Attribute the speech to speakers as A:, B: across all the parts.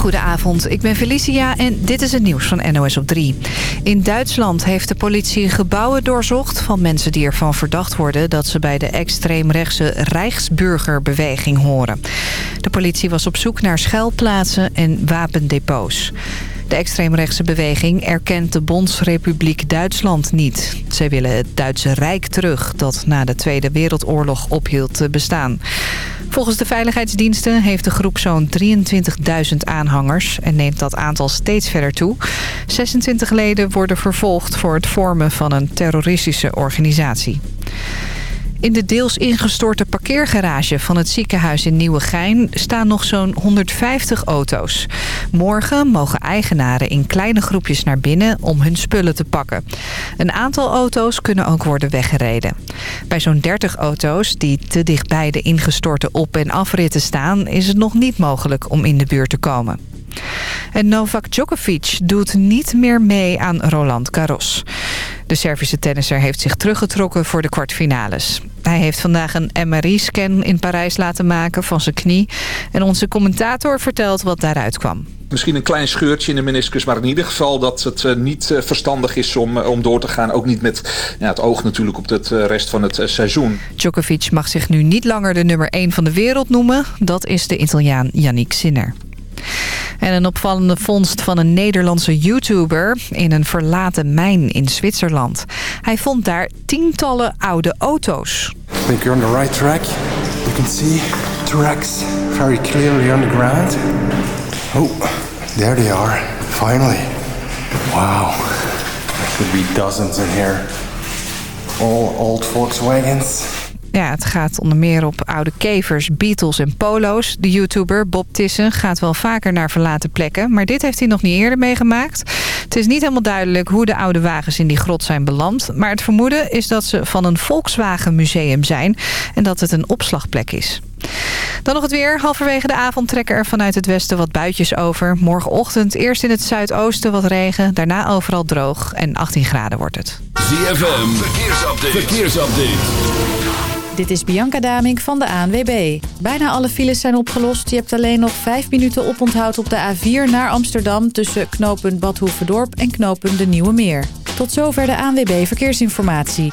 A: Goedenavond, ik ben Felicia en dit is het nieuws van NOS op 3. In Duitsland heeft de politie gebouwen doorzocht van mensen die ervan verdacht worden... dat ze bij de extreemrechtse Rijksburgerbeweging horen. De politie was op zoek naar schuilplaatsen en wapendepots. De extreemrechtse beweging erkent de Bondsrepubliek Duitsland niet. Zij willen het Duitse Rijk terug dat na de Tweede Wereldoorlog ophield te bestaan. Volgens de veiligheidsdiensten heeft de groep zo'n 23.000 aanhangers... en neemt dat aantal steeds verder toe. 26 leden worden vervolgd voor het vormen van een terroristische organisatie. In de deels ingestorte parkeergarage van het ziekenhuis in Nieuwegein staan nog zo'n 150 auto's. Morgen mogen eigenaren in kleine groepjes naar binnen om hun spullen te pakken. Een aantal auto's kunnen ook worden weggereden. Bij zo'n 30 auto's die te dichtbij de ingestorte op- en afritten staan... is het nog niet mogelijk om in de buurt te komen. En Novak Djokovic doet niet meer mee aan Roland Garros. De Servische tennisser heeft zich teruggetrokken voor de kwartfinales. Hij heeft vandaag een MRI-scan in Parijs laten maken van zijn knie. En onze commentator vertelt wat daaruit kwam.
B: Misschien een klein scheurtje in de meniscus, maar in ieder geval dat het uh, niet uh, verstandig is om, uh, om door te gaan. Ook niet met ja, het oog natuurlijk op de rest van het seizoen.
A: Djokovic mag zich nu niet langer de nummer 1 van de wereld noemen. Dat is de Italiaan Yannick Sinner. En een opvallende vondst van een Nederlandse YouTuber in een verlaten mijn in Zwitserland. Hij vond daar tientallen oude auto's.
C: I think you're on the right track. You can see tracks very clearly on the ground. Oh, there they are. Finally. Wow. There could be dozens in here. All old Volkswagens.
A: Ja, het gaat onder meer op oude kevers, Beatles en polo's. De YouTuber Bob Tissen gaat wel vaker naar verlaten plekken... maar dit heeft hij nog niet eerder meegemaakt. Het is niet helemaal duidelijk hoe de oude wagens in die grot zijn beland... maar het vermoeden is dat ze van een Volkswagen museum zijn... en dat het een opslagplek is. Dan nog het weer. Halverwege de avond trekken er vanuit het westen wat buitjes over. Morgenochtend eerst in het zuidoosten wat regen. Daarna overal droog en 18 graden wordt het.
D: ZFM, verkeersupdate. verkeersupdate.
E: Dit is Bianca Damink van de ANWB. Bijna alle files zijn opgelost. Je hebt alleen nog 5 minuten oponthoud op de A4 naar Amsterdam... tussen knooppunt Badhoevedorp en knooppunt De Nieuwe Meer. Tot zover de ANWB Verkeersinformatie.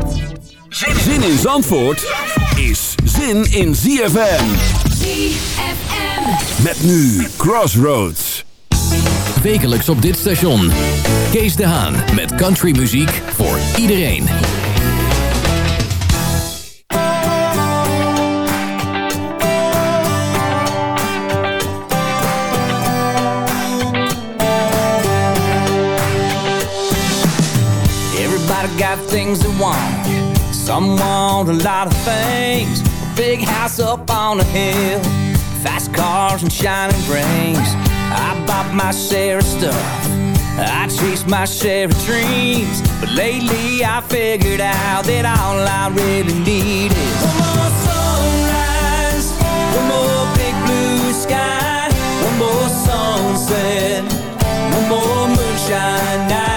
D: Zin in Zandvoort is zin in ZFM.
F: ZFM.
D: Met nu Crossroads.
G: Wekelijks op dit station. Kees de Haan met countrymuziek voor iedereen.
H: Everybody got things they want. Some want a lot of things. A big house up on a hill. Fast cars and shining rings. I bought my share of stuff. I chased my share of dreams. But lately I figured out that all I really need is one more sunrise, one more big blue sky, one more sunset, one more moonshine night,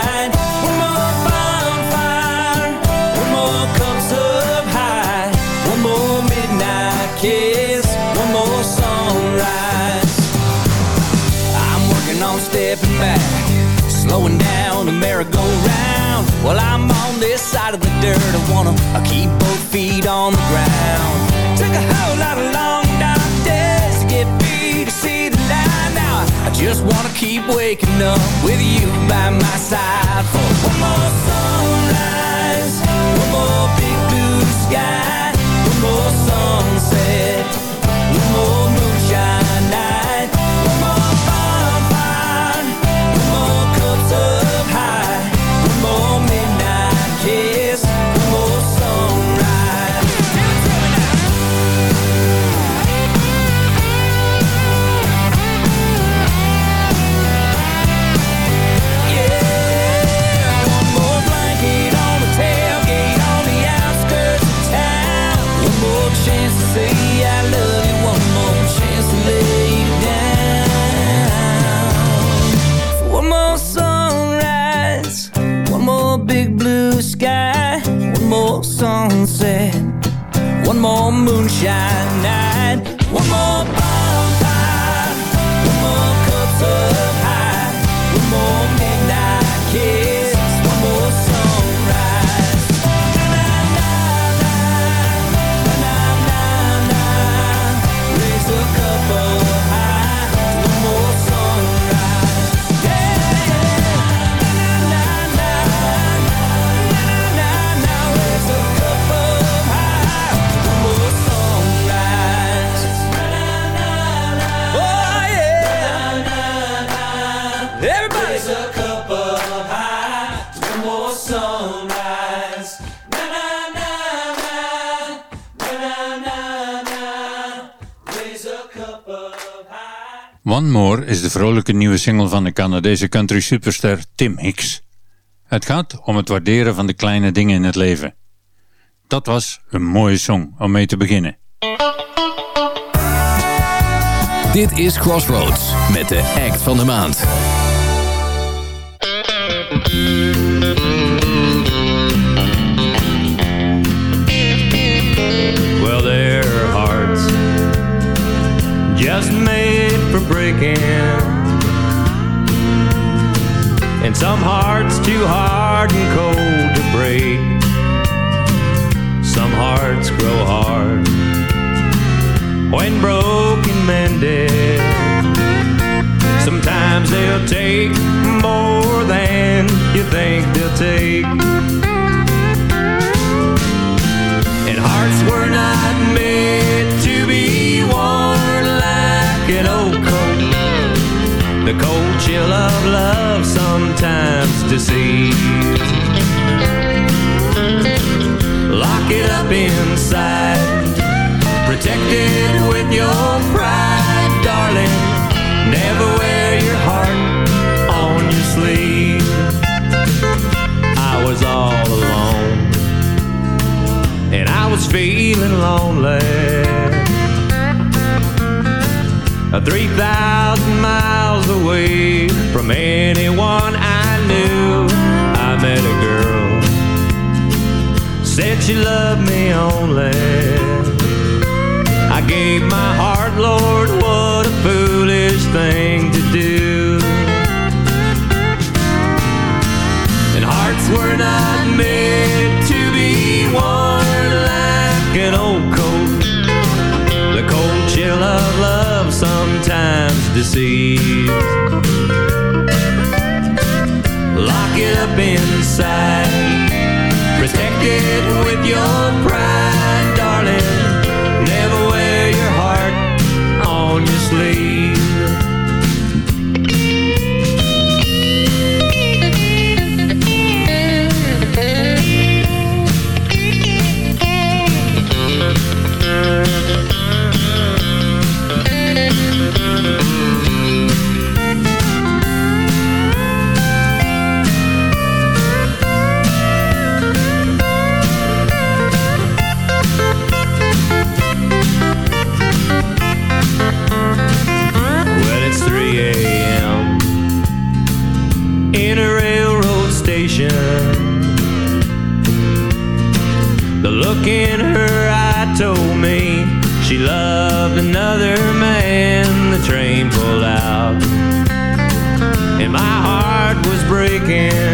H: back. Slowing down the merry-go-round While I'm on this side of the dirt. I wanna I keep both feet on the ground. Took a whole lot of long dark days To get me to see the light. Now I just wanna keep waking up With you by my side. For one more sunrise One more big blue sky One more sunset One more moonshine night. One more
F: de vrolijke nieuwe single van de Canadese country superster Tim Hicks. Het gaat om het waarderen van de kleine dingen in het leven. Dat was een mooie song om mee te beginnen.
G: Dit is Crossroads met de act van de maand.
I: Just made for breaking. And some hearts too hard and cold to break. Some hearts grow hard when broken mended. Sometimes they'll take more than you think they'll take. And hearts were not meant The cold chill of love sometimes deceives. Lock it up inside, protect it with your pride, darling. Never wear your heart on your sleeve. I was all alone and I was feeling lonely. Three thousand miles away from anyone I knew, I met a girl. Said she loved me only. I gave my heart, Lord, what a foolish thing to do. And hearts were not meant to be worn like an old deceives. Lock it up inside, protect it with your pride, darling. Never wear your heart on your sleeve. Pulled out, and my heart was breaking.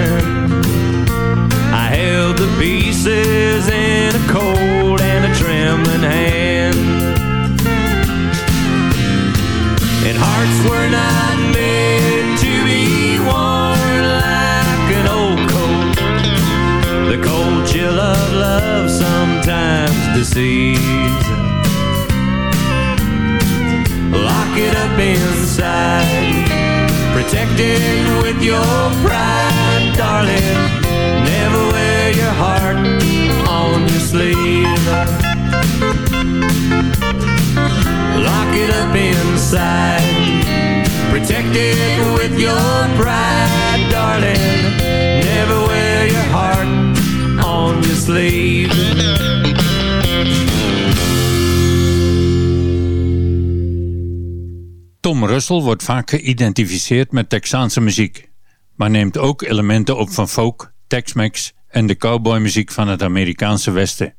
F: Wordt vaak geïdentificeerd met Texaanse muziek, maar neemt ook elementen op van folk, Tex-Mex en de cowboymuziek van het Amerikaanse Westen.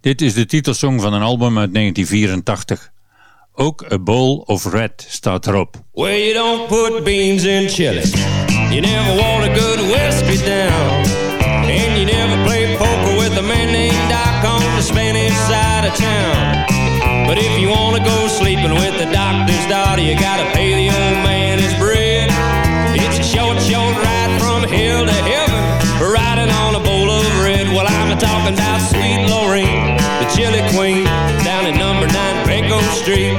F: Dit is de titelsong van een album uit 1984. Ook A Bowl of Red staat erop.
I: Well, you don't put beans in chili. You never want a good whiskey down. And you never play poker with a man named the Spanish side of town. But if you want to go sleeping with the doctor's daughter, you gotta pay the old man his bread. It's a short, short ride from hell to heaven, riding on a bowl of red. Well, I'm talking about sweet Lorraine, the chili queen, down at number nine Paco Street.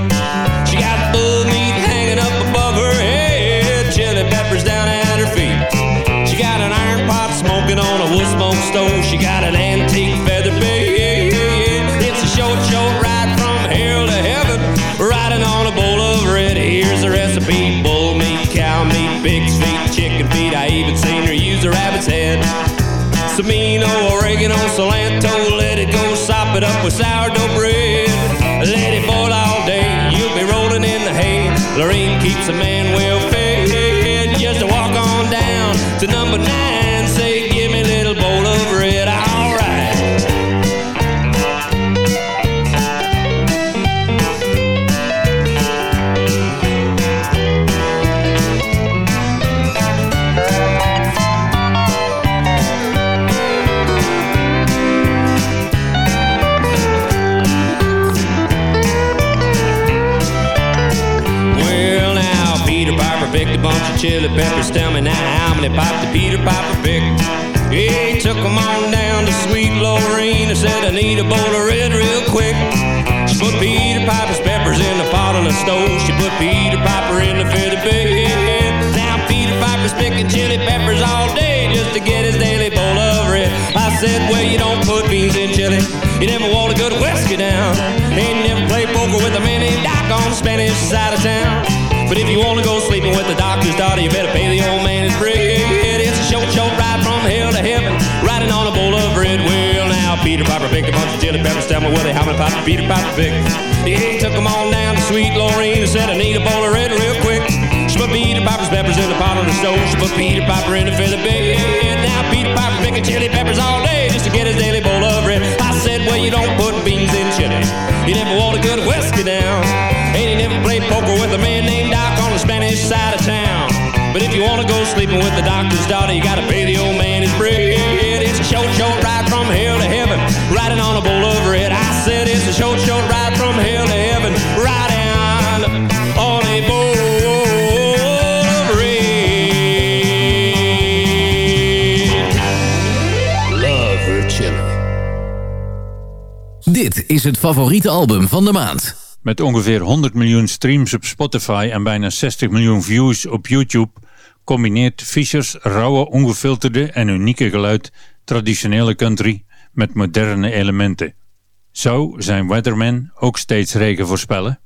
I: She got bull meat hanging up above her head, chili peppers down at her feet. She got an iron pot smoking on a wood smoke stove. She got an antique Here's the recipe: bull meat, cow meat, pig's feet, chicken feet. I even seen her use a rabbit's head. Samino, oregano, cilantro, let it go, sop it up with sourdough bread. Let it boil all day, you'll be rolling in the hay. Lorraine keeps a man well fed. Just to walk on down to number nine, chili peppers. Tell me now how many pipes did Peter Piper pick? He took 'em on down to Sweet Lorraine and said, I need a bowl of red real quick. She put Peter Piper's peppers in the pot on the stove. She put Peter Piper in the feather bed. Now Peter Piper's picking chili peppers all day just to get his daily bowl of red. I said, well, you don't put beans in chili. You never want a good whiskey down. And you never play poker with a man named Doc on the Spanish side of town. But if you want to go sleeping with the doctor's daughter, you better pay the old man his bread. It's a short, short ride from hell to heaven, riding on a bowl of red. Well, now Peter Piper picked a bunch of chili peppers. Tell me what they, how many pipes Peter Piper picked. He took 'em on down to Sweet Lorraine and said, I need a bowl of red real quick. She put Peter Piper's peppers in the pot on the stove. She put Peter Piper in the feather bed. Now Peter Piper picking chili peppers all day just to get his daily bowl of red. I said, well, you don't put beans in chili. You never want a good whiskey down. And you never played poker with a man named the Spanish side of town. But if you want to go sleeping with the doctor's daughter, you gotta pay the old man his bread. It's a short, short ride from hell to heaven, riding on a bowl of red. I said it's a short, short ride from hell to heaven, riding on a bowl.
G: Dit is het favoriete album van de maand.
F: Met ongeveer 100 miljoen streams op Spotify en bijna 60 miljoen views op YouTube combineert Fishers rauwe, ongefilterde en unieke geluid traditionele country met moderne elementen. Zo zijn Weatherman ook steeds regen voorspellen.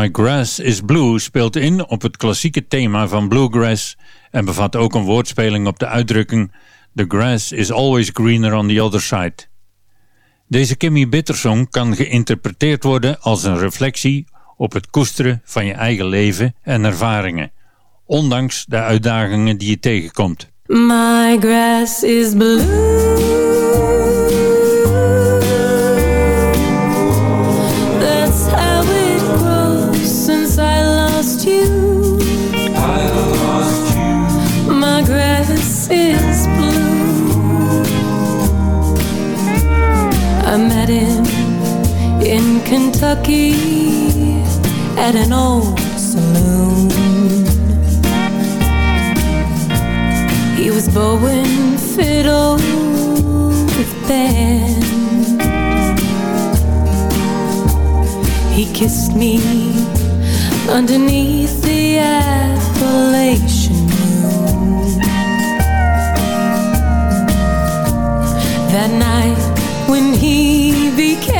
F: My Grass is Blue speelt in op het klassieke thema van bluegrass en bevat ook een woordspeling op de uitdrukking The grass is always greener on the other side. Deze Kimmy Bittersong kan geïnterpreteerd worden als een reflectie op het koesteren van je eigen leven en ervaringen, ondanks de uitdagingen die je tegenkomt.
J: My grass is blue Kentucky at an old saloon. He was bowing fiddle with band. He kissed me underneath the Appalachian moon. That night when he became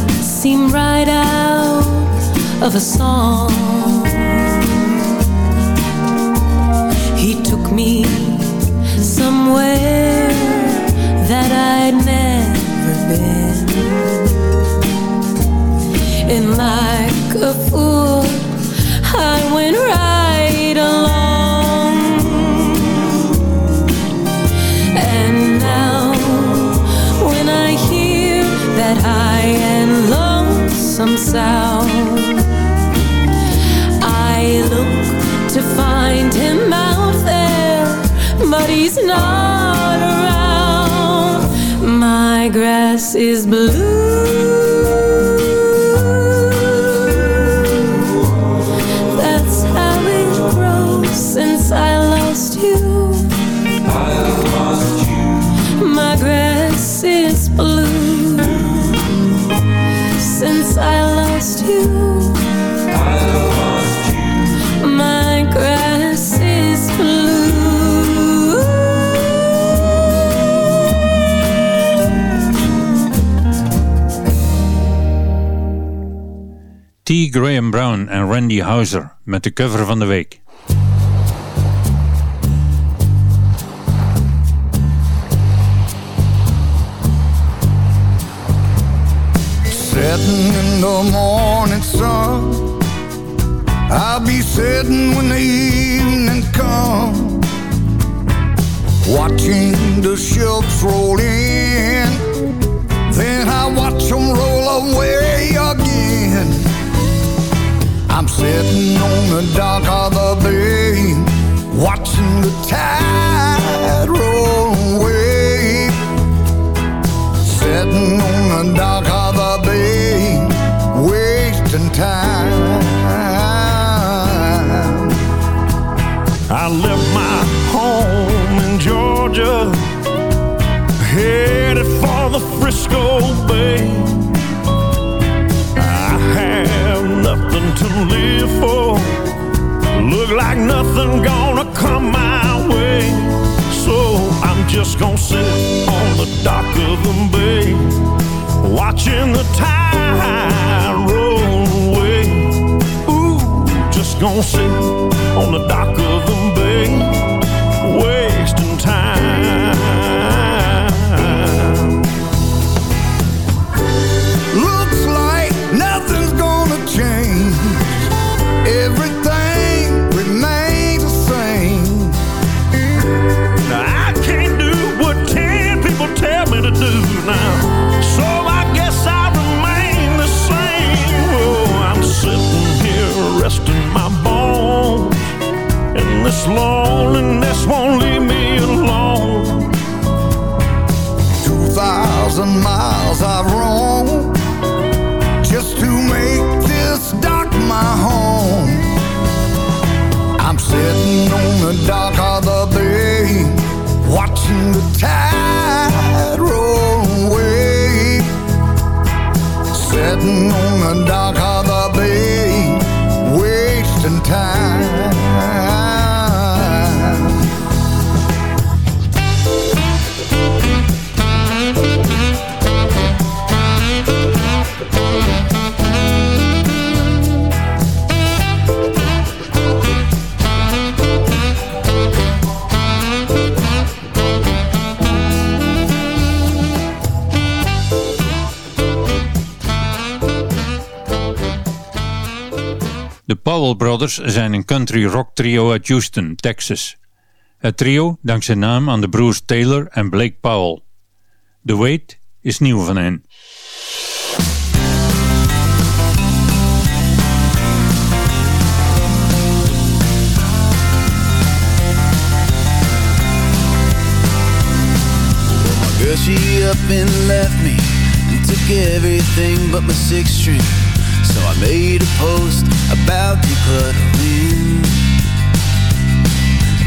J: seemed right out of a song. He took me somewhere that I'd never been. And like a fool, I went right I look to find him out there, but he's not around. My grass is blue.
F: T. Graham Brown en Randy Houser met de cover van de week.
K: Sitting in the morning sun I'll be sitting when the evening comes Watching the ships roll in Then I watch them roll away again I'm sitting on the dock of the bay Watching the tide roll away. Sitting on the dock of the bay Wasting time.
L: I left my home in Georgia Headed for the Frisco Bay to live for. Look like nothing gonna come my way. So I'm just gonna sit on the dock of the bay Watching the tide roll away. Ooh, just gonna sit on the dock of the bay
K: the dark of the bay,
L: watching the tide roll away. Sitting on
F: Powell Brothers zijn een country rock trio uit Houston, Texas. Het trio dankt zijn naam aan de broers Taylor en Blake Powell. The Wait is nieuw van hen.
M: Girl, she up and left me and took everything but my six. So I made a post about decluttering.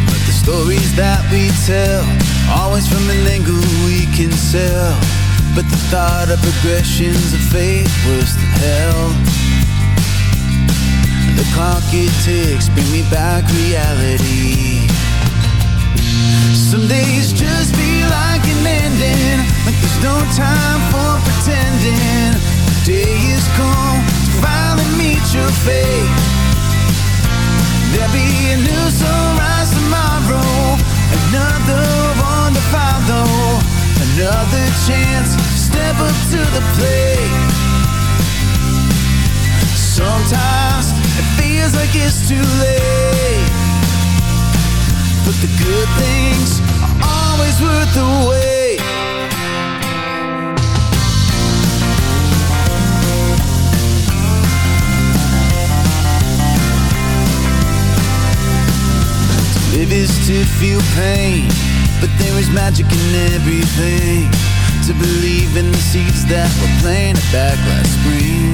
M: But the stories that we tell, always from an angle we can sell. But the thought of progression's of fate worse than hell. The clock it ticks, bring me back reality. Some days just feel like an ending, like there's no time for pretending. The day is come to the plate. Sometimes it feels like it's too late. But the good things are always worth the wait. To live is to feel pain, but there is magic in everything. To believe in the seeds that were planted back last spring.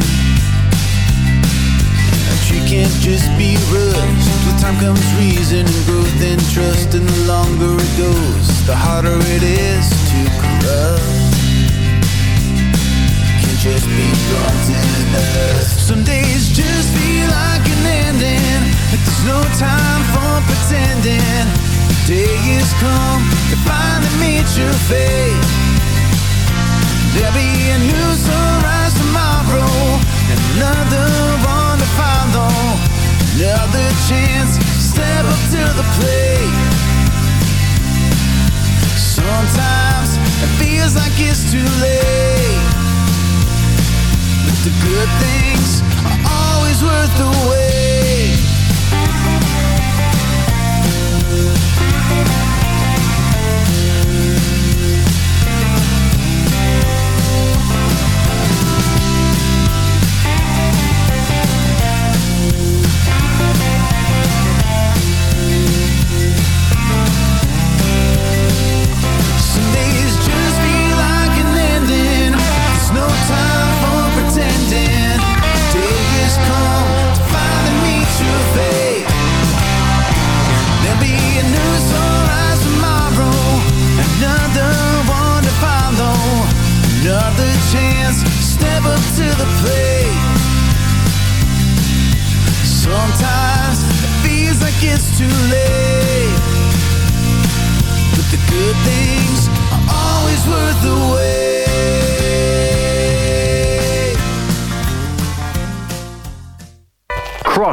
M: A tree can't just be rushed. With time comes reason and growth and trust, and the longer it goes, the harder it is to corrupt. Can't just be to the dust. Some days just feel like an ending, like there's no time for pretending. The day is come to finally meet your fate. There'll be a new sunrise tomorrow, another one to follow. Another chance, step up to the plate. Sometimes it feels like it's too late. But the good things are always worth the wait.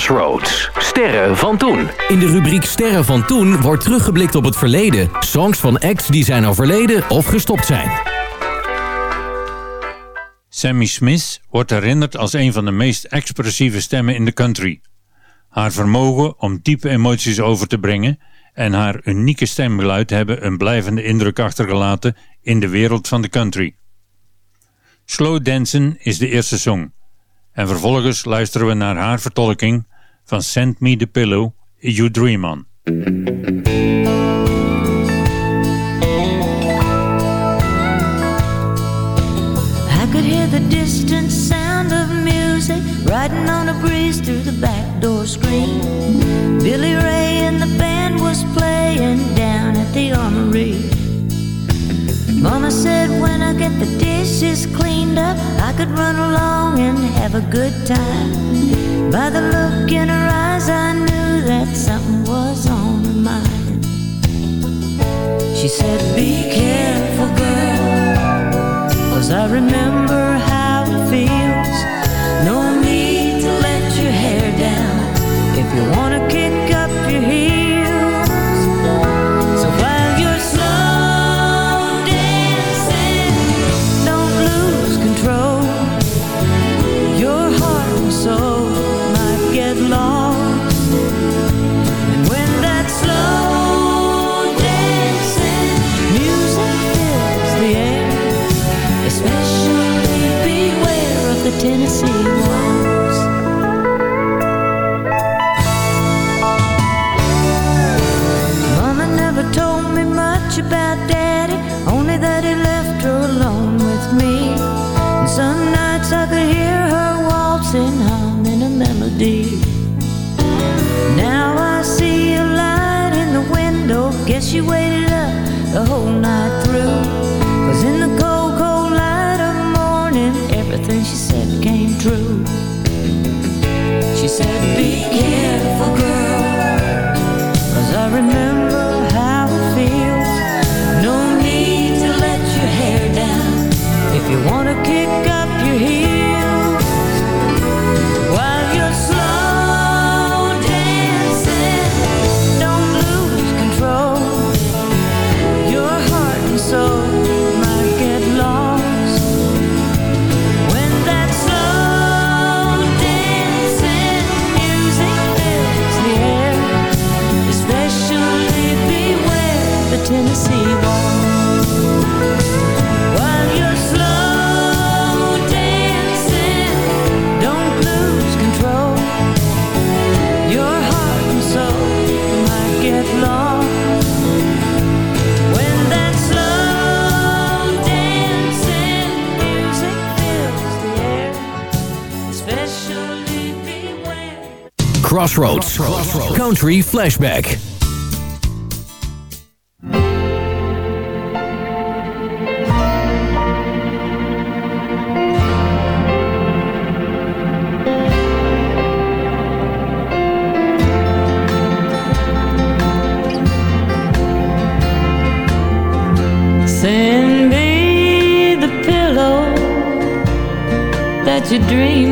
G: Crossroads. Sterren van toen. In de rubriek Sterren van toen wordt teruggeblikt op het verleden. Songs van acts die zijn overleden of gestopt zijn.
F: Sammy Smith wordt herinnerd als een van de meest expressieve stemmen in de country. Haar vermogen om diepe emoties over te brengen en haar unieke stemgeluid hebben een blijvende indruk achtergelaten in de wereld van de country. Slow Dancing is de eerste song. En vervolgens luisteren we naar haar vertolking van Send Me the Pillow You Dream On.
J: I could hear the distant sound of music riding on a breeze through the back door screen. Billy Ray and the band was playing down at the armory. Mama said I get the dishes cleaned up, I could run along and have a good time. By the look in her eyes, I knew that something was on her mind. She said, Be careful, girl, cause I remember how it feels. Crossroads.
G: Crossroads. Country Flashback.
J: Send me the pillow that you dream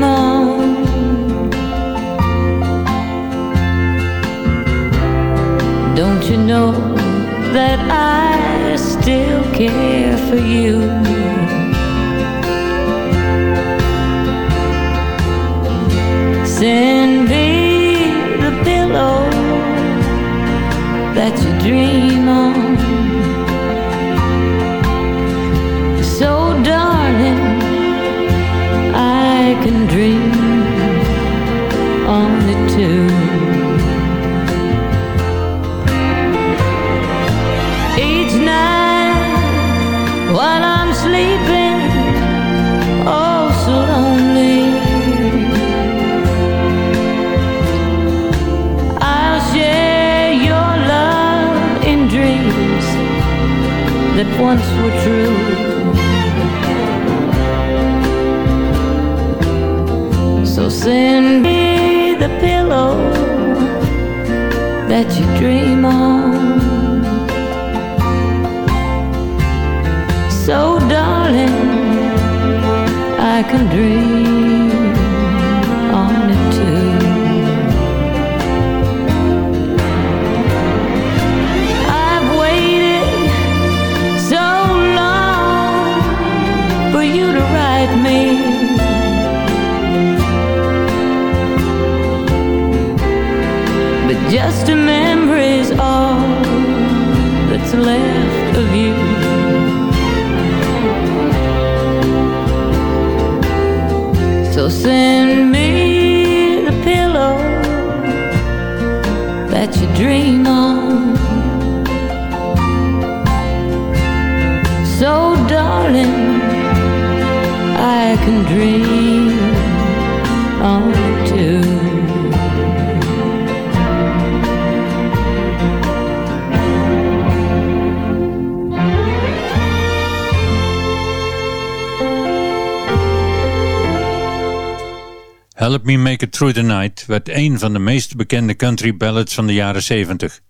F: Help Me Make It Through the Night werd een van de meest bekende country ballads van de jaren 70.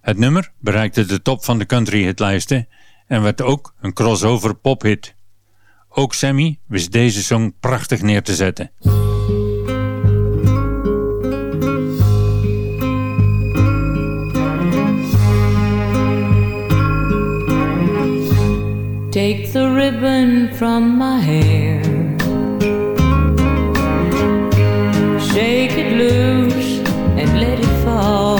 F: Het nummer bereikte de top van de country hitlijsten en werd ook een crossover pophit. Ook Sammy wist deze song prachtig neer te zetten.
J: Take the ribbon from my hair all.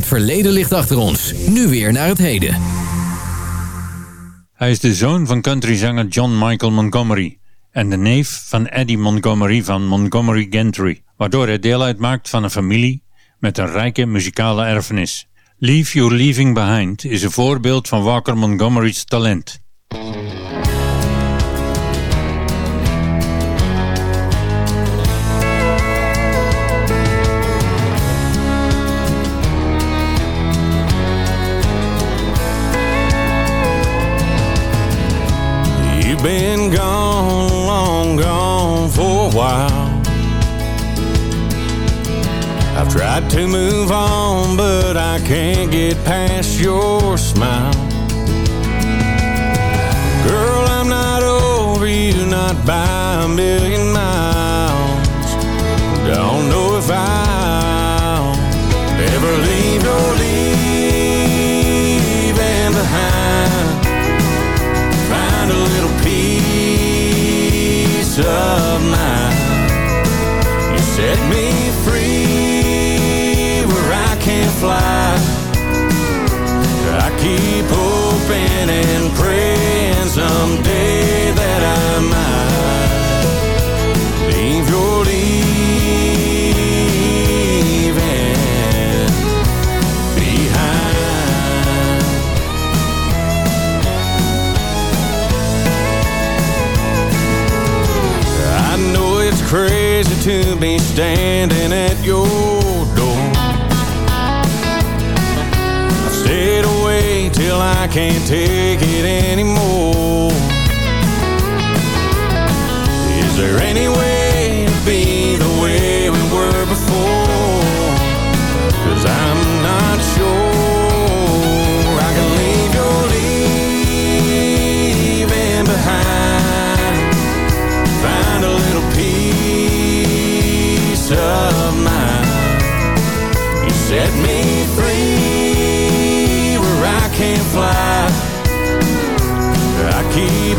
G: Het verleden ligt achter ons. Nu weer naar het heden.
F: Hij is de zoon van countryzanger John Michael Montgomery en de neef van Eddie Montgomery van Montgomery Gentry, waardoor hij deel uitmaakt van een familie met een rijke muzikale erfenis. Leave You Leaving Behind is een voorbeeld van Walker Montgomery's talent.
I: To move on, but I can't get past your smile. Girl, I'm not over you, not by a million miles. Don't know if I'll ever leave or leaving behind find a little peace of mind. You set me someday that I might leave your leaving behind. I know it's crazy to be standing at your door. I've stayed away till I can't take it anymore. There any way to be the way we were before? Cause I'm not sure I can leave your leaving behind find a little peace of mind. You set me free where I can't fly. I keep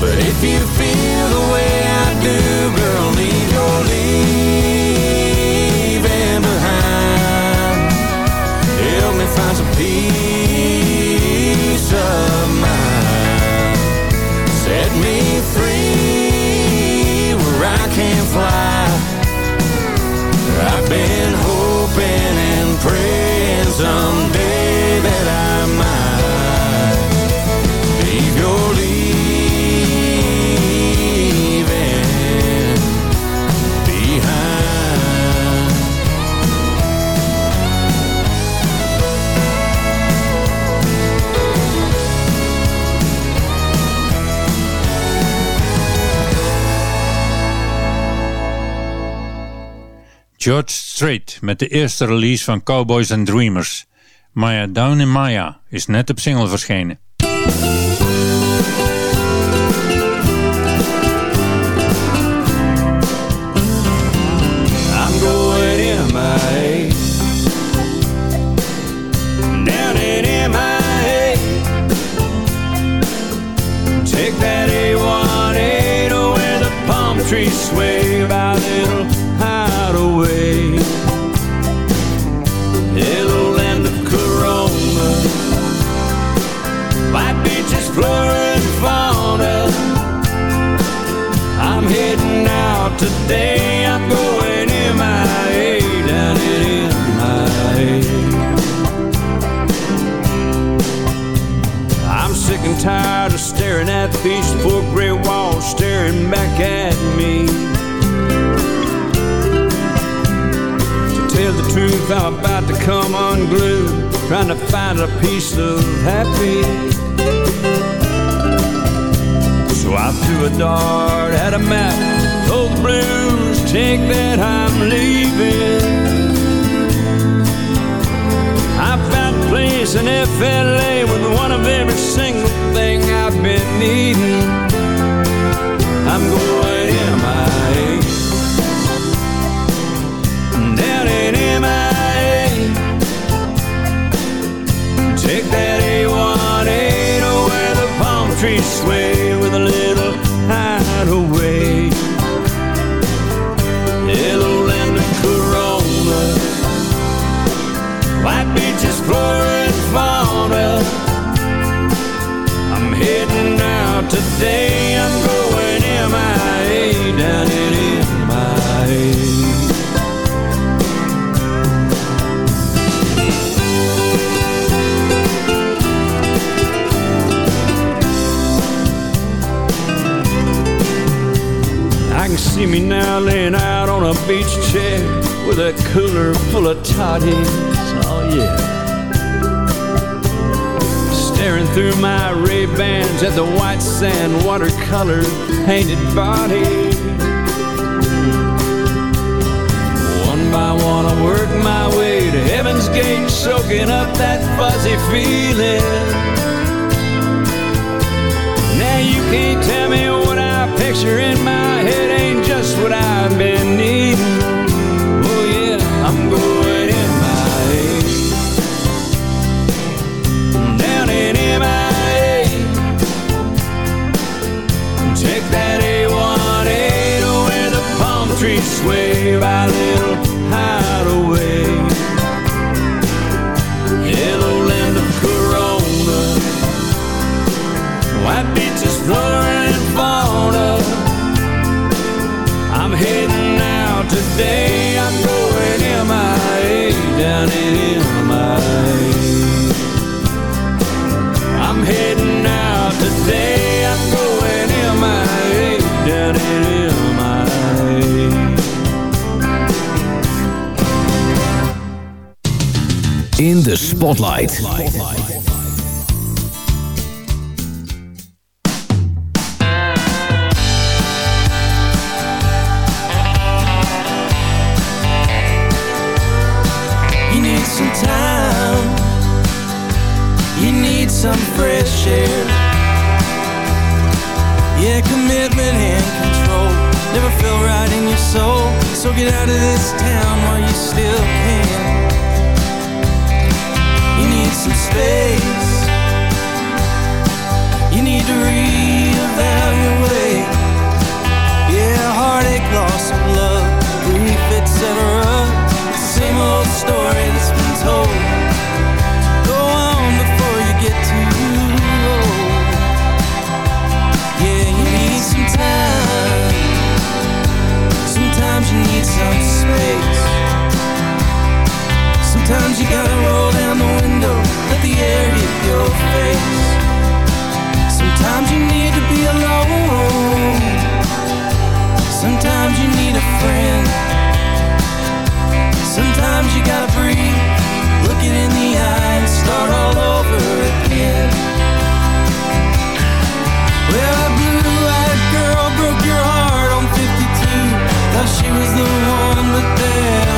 I: But if you feel the way I do, girl,
F: George Strait met de eerste release van Cowboys and Dreamers. Maya Down in Maya is net op single verschenen.
N: Trying to find a piece of happy. So I threw a dart at a map, told the blues, take that I'm leaving. I found a place in FLA with one of every single thing I've been needing. I'm going that A1A where the palm trees sway Ray-Bans at the white sand watercolor painted body. One by one I work my way to Heaven's Gate, soaking up that fuzzy feeling. Now you can't tell me what I picture in my head ain't just what I've been sway by little hideaway. Yellow land of Corona. White beaches, flora and fauna. I'm heading out today. I'm going MIA down in
G: De Spotlight.
O: You need some time. You need some fresh air. Yeah, commitment and control never feel right in your soul. So get out of this town while you still can. Need some space. You need to reevaluate. Yeah, heartache, loss of love, grief, etc. Same old story that's been told. Go on before you get too old. Yeah, you need some time. Sometimes you need some space. Sometimes you gotta roll let the air hit your face. Sometimes you need to be alone. Sometimes you need a friend. Sometimes you gotta breathe. Look it in the eye and start all over again. Well, that blue-eyed girl broke your heart on 52 Thought she was the one, but there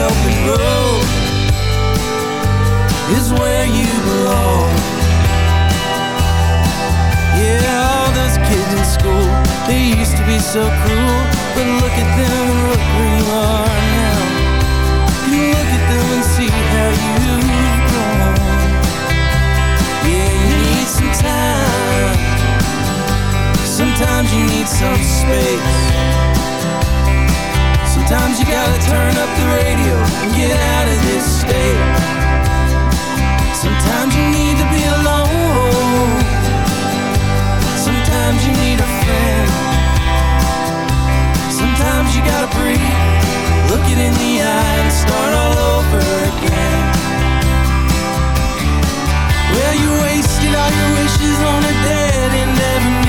O: open road is where you belong. Yeah, all those kids in school, they used to be so cruel, but look at them and look where you are now. You look at them and see how you've grown. Yeah, you need some time. Sometimes you need some space. Sometimes you gotta turn up the radio and get out of this state. Sometimes you need to be alone. Sometimes you need a friend. Sometimes you gotta breathe, look it in the eye and start all over again. Well, you wasted all your wishes on a dead end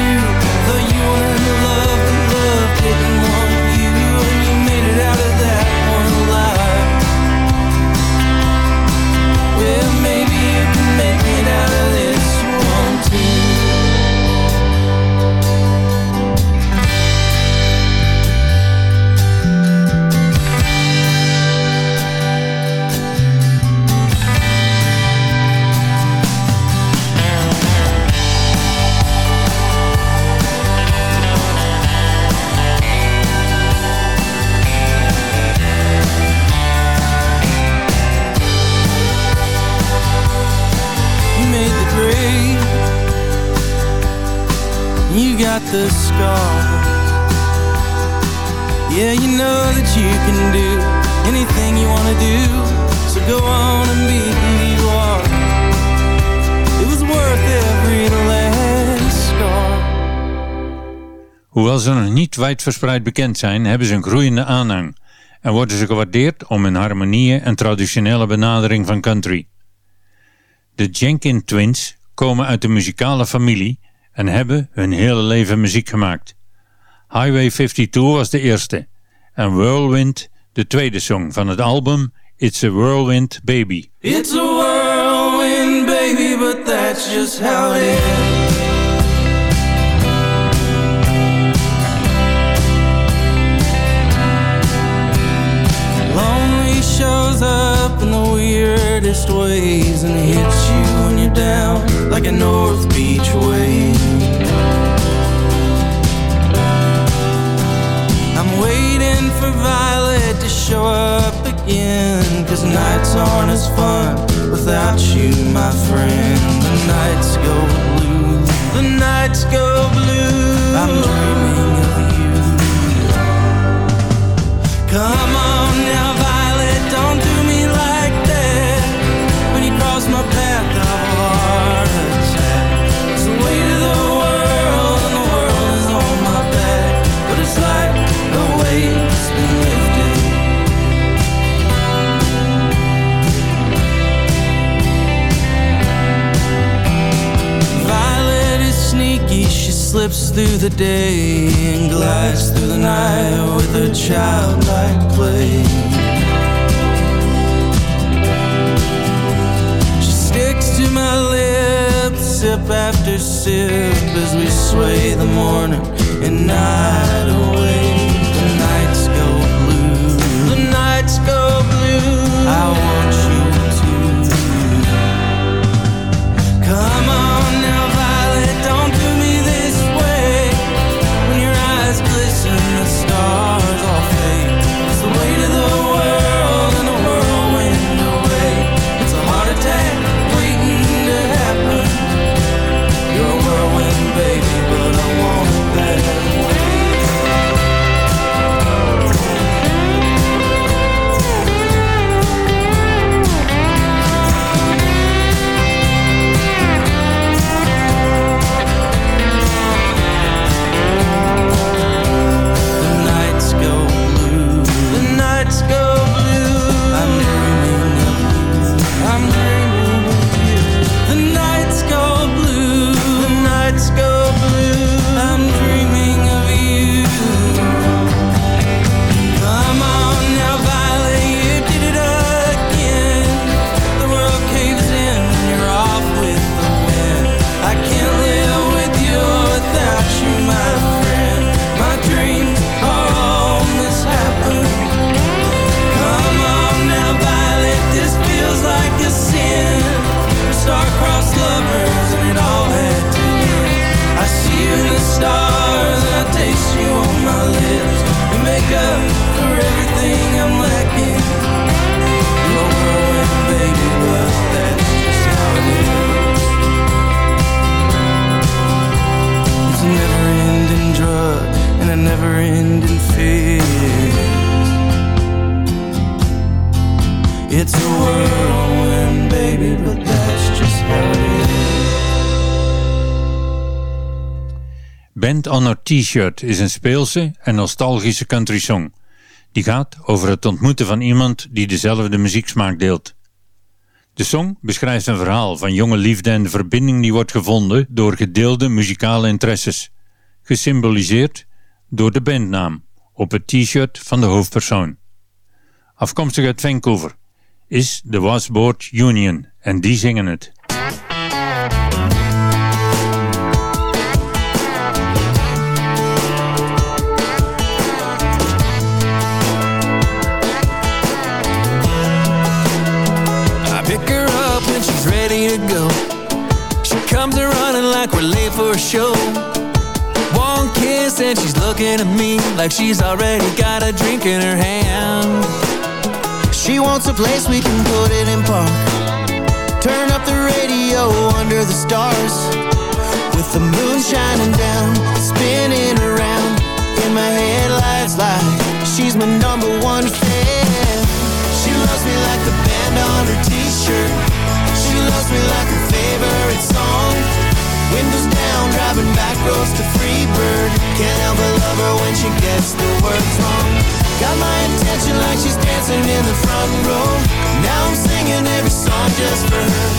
O: the scars. Yeah, you know that you can do anything you want to do. So go on and be who you are. It was worth every.
F: Hoewel ze nog niet wijdverspreid bekend zijn, hebben ze een groeiende aanhang en worden ze gewaardeerd om hun harmonieën en traditionele benadering van country. De Jenkin Twins komen uit een muzikale familie en hebben hun hele leven muziek gemaakt. Highway 52 was de eerste en Whirlwind de tweede song van het album It's a Whirlwind Baby.
O: It's a whirlwind, baby, but that's just how it is. Shows weirdest ways and hits you when you're down like a North Beach wave. I'm waiting for Violet to show up again Cause nights aren't as fun without you, my friend. The nights go blue, the nights go blue. I'm dreaming of you. Come on now, slips through the day and glides through the night with a childlike play. She sticks to my lips, sip after sip, as we sway the morning and night away. The nights go blue, the nights go blue. I want
F: T-shirt is een speelse en nostalgische country song. Die gaat over het ontmoeten van iemand die dezelfde muzieksmaak deelt. De song beschrijft een verhaal van jonge liefde en de verbinding die wordt gevonden door gedeelde muzikale interesses. Gesymboliseerd door de bandnaam op het t-shirt van de hoofdpersoon. Afkomstig uit Vancouver is de Wasboard Union en die zingen het.
P: Show. One kiss and she's looking at me like she's already got a drink in her hand. She wants a place we can put it in park. Turn up the radio under the stars. With the moon shining down, spinning around. In my headlights like she's my number one fan. She loves me like the band on her t-shirt. She loves me like her favorite song. Windows down, driving back roads to Freebird. Can't help but love her when she gets the words wrong. Got my attention like she's dancing in the front row. Now I'm singing every song just for her.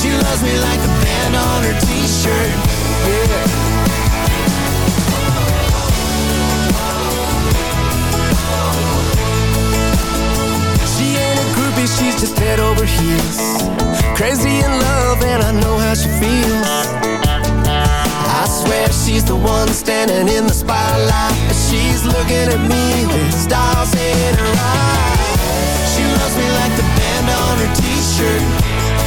P: She loves me like the band on her t-shirt. Yeah. She ain't a groupie, she's just head over heels. Crazy in love, and I know how she feels. I swear she's the one standing in the spotlight. She's looking at me with stars in her eyes. She loves me like the band on her t-shirt.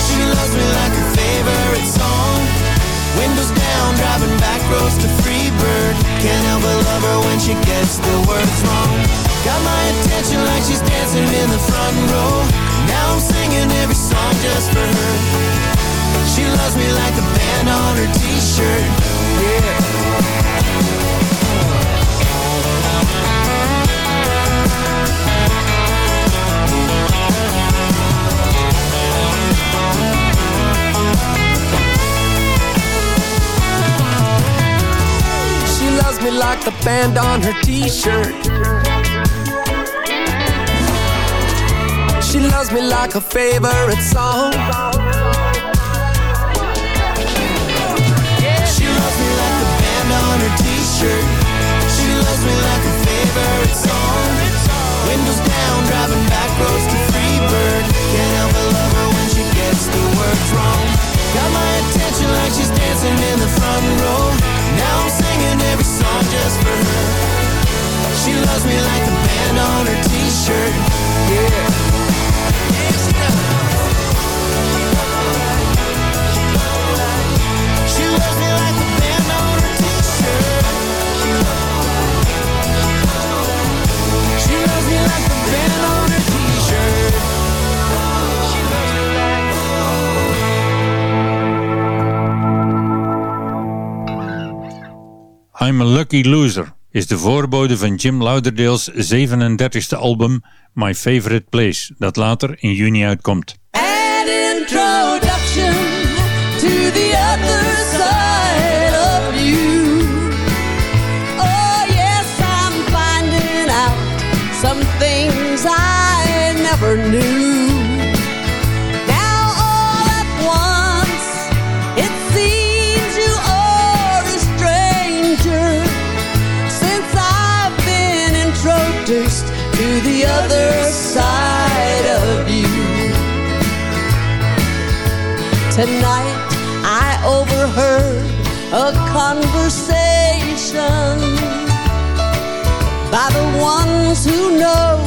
P: She loves me like her favorite song. Windows down, driving back roads to Freebird. Can't help but love her when she gets the words wrong. Got my attention like she's dancing in the front row. Now I'm singing every song just for her. She loves me like the band on her t-shirt. Yeah. Like the band on her t-shirt. She loves me like her favorite song. She loves me like the band on her t-shirt. She loves me like her favorite song. Windows down, driving back roads to Freebird. Can't help but love her when she gets the words wrong. Got my attention like she's dancing in the front row. Now I'm singing every song just for her. She loves me like the band on her t-shirt. Yeah. She loves me like band on her t-shirt. She loves me like the band on
F: I'm a Lucky Loser is de voorbode van Jim Lauderdale's 37e album My Favorite Place, dat later in juni uitkomt.
J: Introduced to the other side of you. Tonight I overheard a conversation by the ones who know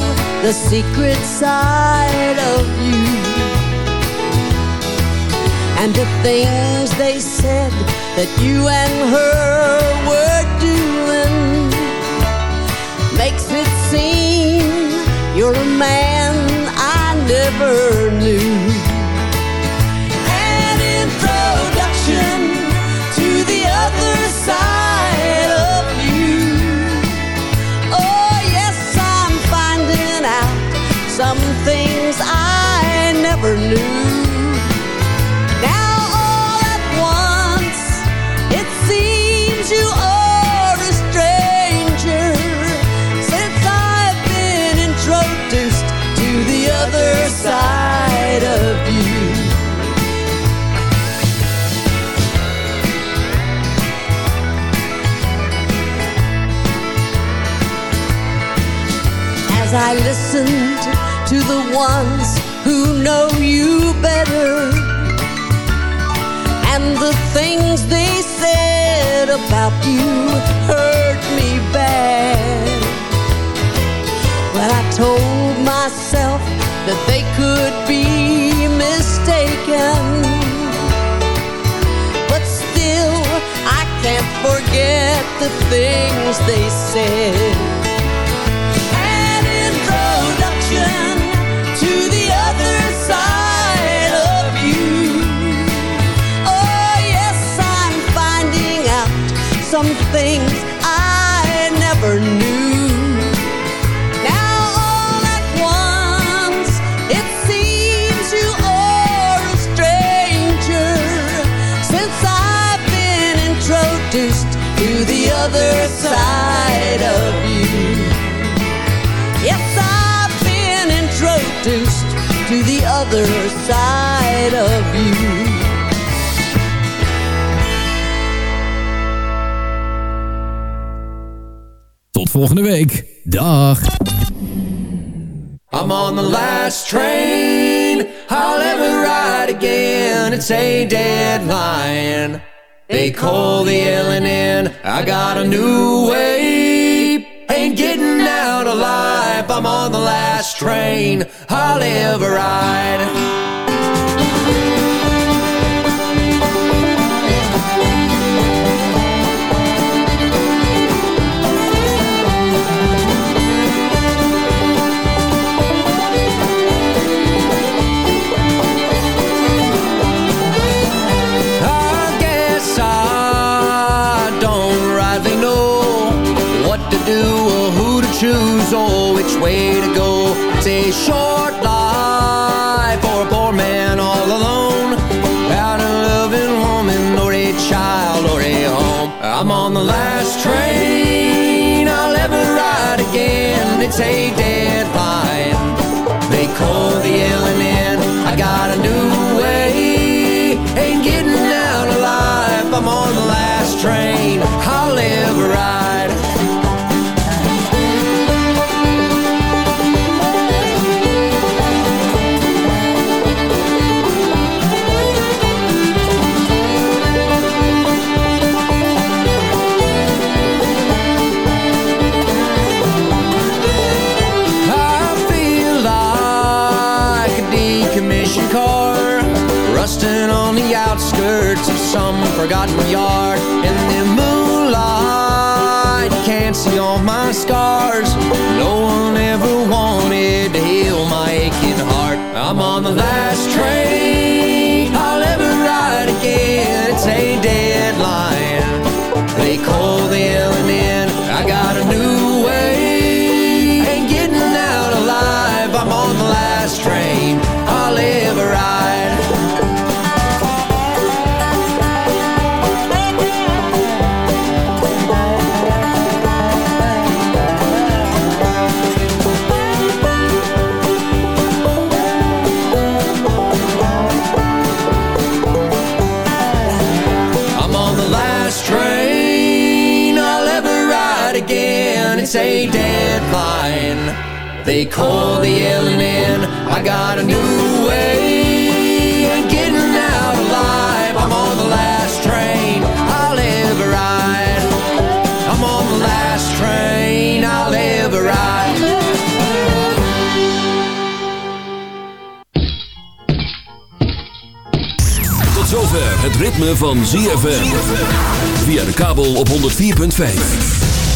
J: the secret side of you. And the things they said that you and her makes it seem you're a man I never knew. An introduction to the other side of you. Oh, yes, I'm finding out some things I never knew. I listened to the ones who know you better. And the things they said about you hurt me bad. But I told myself that they could be mistaken. But still, I can't forget the things they said. Some things I never knew. Now, all at once, it seems you are a stranger. Since I've been introduced to the other side of you. Yes, I've been introduced to the other side of you.
Q: Volgende week. Dag.
I: I'm on the last train I'll ever ride again. It's a deadline. They call the LNN. I got a new way. Ain't getting out alive. I'm on the last train I'll ever ride. The last train I'll ever ride again. It's a deadline. They call the LNN. I got a new way. Ain't getting out alive. I'm on the last train. I'll call the LNN. I got a new way. Ain't getting out alive. I'm on the last train I'll ever ride. I'm on the last train I'll ever ride.
G: Tot zover het ritme van ZFM. Via de kabel op 104.5.